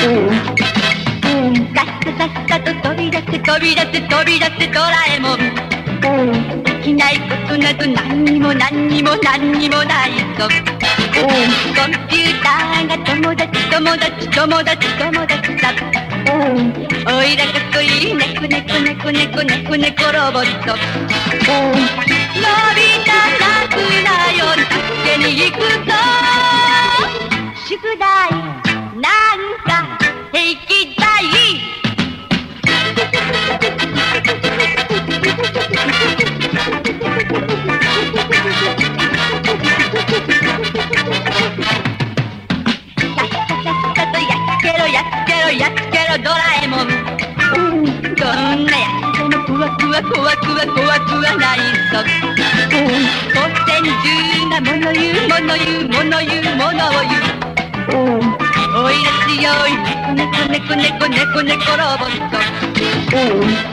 さっささっさと飛び出す飛び出す飛び出すドラえもん。できないことなど何にも何にも何にもないぞコンピューターが友達友達友達友達だおいらかっこいいねくねくねくねくねくねころぼうとやっつけろやっつけろドラえもん。どんなやつ。でも怖くは怖くは怖くはないぞ。古典中なもの言うもの言うもの言うものを言う。おいら強い猫猫猫猫猫猫ロボット。